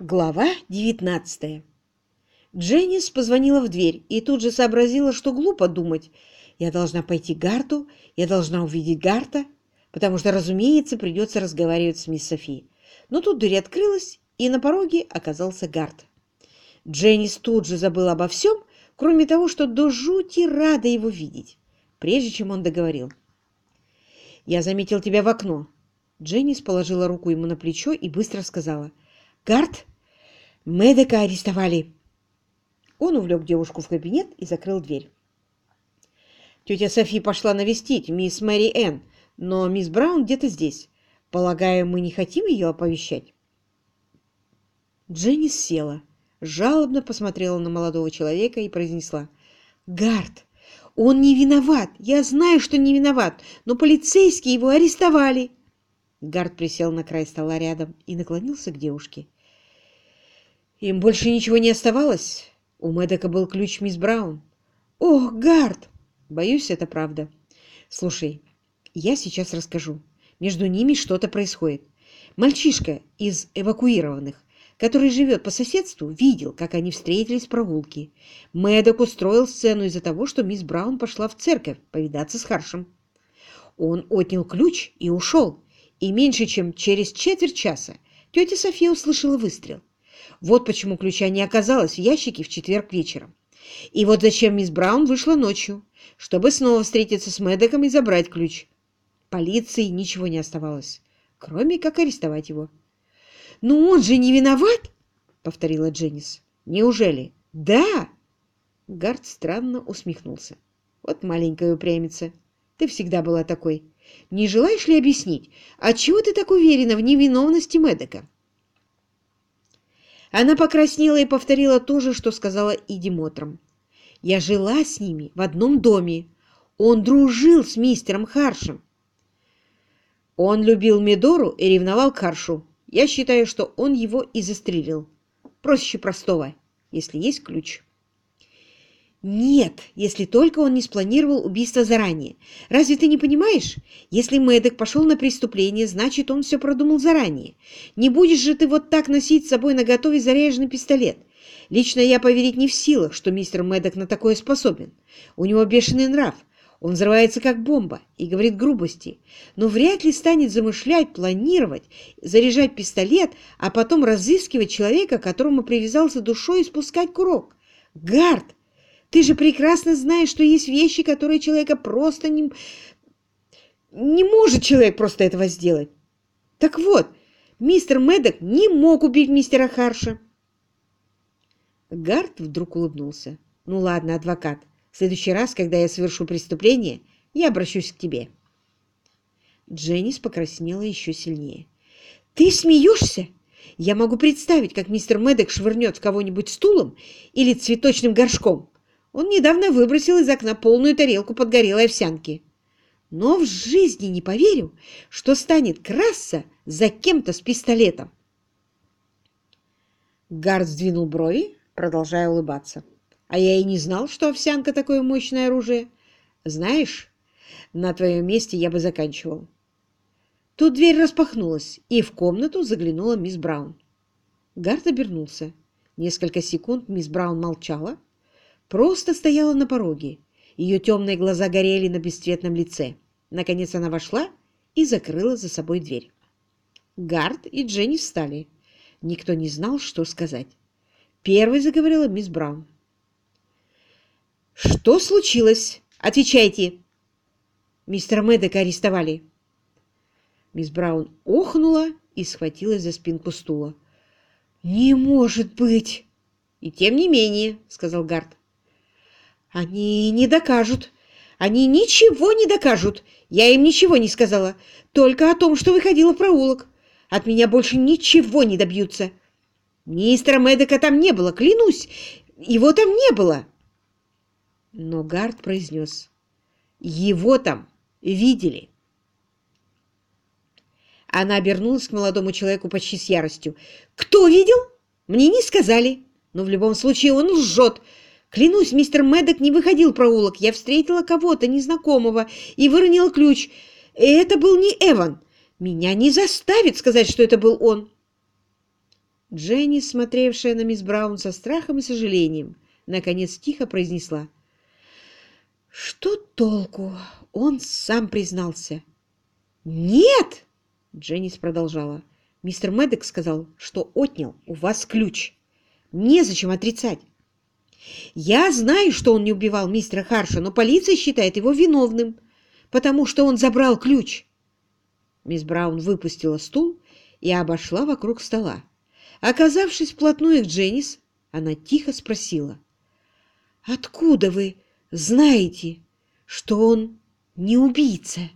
Глава 19 Дженнис позвонила в дверь и тут же сообразила, что глупо думать. Я должна пойти к Гарту, я должна увидеть Гарта, потому что, разумеется, придется разговаривать с мисс Софи. Но тут дверь открылась, и на пороге оказался Гарт. Дженнис тут же забыла обо всем, кроме того, что до жути рада его видеть, прежде чем он договорил. «Я заметил тебя в окно». Дженнис положила руку ему на плечо и быстро сказала — «Гард, Мэдека арестовали!» Он увлек девушку в кабинет и закрыл дверь. Тетя Софи пошла навестить мисс Мэри Энн, но мисс Браун где-то здесь. Полагаю, мы не хотим ее оповещать. Дженни села, жалобно посмотрела на молодого человека и произнесла. «Гард, он не виноват! Я знаю, что не виноват, но полицейские его арестовали!» Гард присел на край стола рядом и наклонился к девушке. Им больше ничего не оставалось. У Мэддека был ключ мисс Браун. «Ох, Гард!» «Боюсь, это правда. Слушай, я сейчас расскажу. Между ними что-то происходит. Мальчишка из эвакуированных, который живет по соседству, видел, как они встретились в прогулке. Мэддок устроил сцену из-за того, что мисс Браун пошла в церковь повидаться с Харшем. Он отнял ключ и ушел, и меньше чем через четверть часа тетя София услышала выстрел. Вот почему ключа не оказалось в ящике в четверг вечером. И вот зачем мисс Браун вышла ночью, чтобы снова встретиться с Мэддоком и забрать ключ. Полиции ничего не оставалось, кроме как арестовать его. «Но он же не виноват!» — повторила Дженнис. «Неужели?» «Да!» Гард странно усмехнулся. «Вот маленькая упрямица. Ты всегда была такой. Не желаешь ли объяснить, отчего ты так уверена в невиновности Мэддока?» Она покраснела и повторила то же, что сказала и. «Я жила с ними в одном доме. Он дружил с мистером Харшем. Он любил Медору и ревновал к Харшу. Я считаю, что он его и застрелил. Проще простого, если есть ключ». Нет, если только он не спланировал убийство заранее. Разве ты не понимаешь? Если Мэддок пошел на преступление, значит, он все продумал заранее. Не будешь же ты вот так носить с собой наготове заряженный пистолет. Лично я поверить не в силах, что мистер Мэддок на такое способен. У него бешеный нрав. Он взрывается как бомба и говорит грубости, но вряд ли станет замышлять, планировать, заряжать пистолет, а потом разыскивать человека, которому привязался душой и спускать курок. Гард! Ты же прекрасно знаешь, что есть вещи, которые человека просто не... Не может человек просто этого сделать. Так вот, мистер Мэддок не мог убить мистера Харша. Гард вдруг улыбнулся. «Ну ладно, адвокат, в следующий раз, когда я совершу преступление, я обращусь к тебе». Дженнис покраснела еще сильнее. «Ты смеешься? Я могу представить, как мистер Мэддок швырнет кого-нибудь стулом или цветочным горшком. Он недавно выбросил из окна полную тарелку подгорелой овсянки. Но в жизни не поверю, что станет краса за кем-то с пистолетом. Гард сдвинул брови, продолжая улыбаться. А я и не знал, что овсянка такое мощное оружие. Знаешь, на твоем месте я бы заканчивал. Тут дверь распахнулась, и в комнату заглянула мисс Браун. Гард обернулся. Несколько секунд мисс Браун молчала, просто стояла на пороге. Ее темные глаза горели на бесцветном лице. Наконец она вошла и закрыла за собой дверь. Гард и Дженни встали. Никто не знал, что сказать. Первой заговорила мисс Браун. «Что случилось? Отвечайте!» «Мистера Мэддека арестовали». Мисс Браун охнула и схватилась за спинку стула. «Не может быть!» «И тем не менее», — сказал Гард. Они не докажут. Они ничего не докажут. Я им ничего не сказала. Только о том, что выходила в проулок. От меня больше ничего не добьются. Мистера Мэддека там не было, клянусь. Его там не было. Но Гард произнес. Его там видели. Она обернулась к молодому человеку почти с яростью. «Кто видел? Мне не сказали. Но в любом случае он лжет. Клянусь, мистер Мэддок не выходил проулок. Я встретила кого-то незнакомого и выронила ключ. Это был не Эван. Меня не заставит сказать, что это был он. Дженни, смотревшая на мисс Браун со страхом и сожалением, наконец тихо произнесла. «Что толку? Он сам признался». «Нет!» — Дженнис продолжала. «Мистер Мэддок сказал, что отнял у вас ключ. Незачем отрицать. Я знаю, что он не убивал мистера Харша, но полиция считает его виновным, потому что он забрал ключ». Мисс Браун выпустила стул и обошла вокруг стола. Оказавшись вплотную к Дженнис, она тихо спросила. «Откуда вы знаете, что он не убийца?»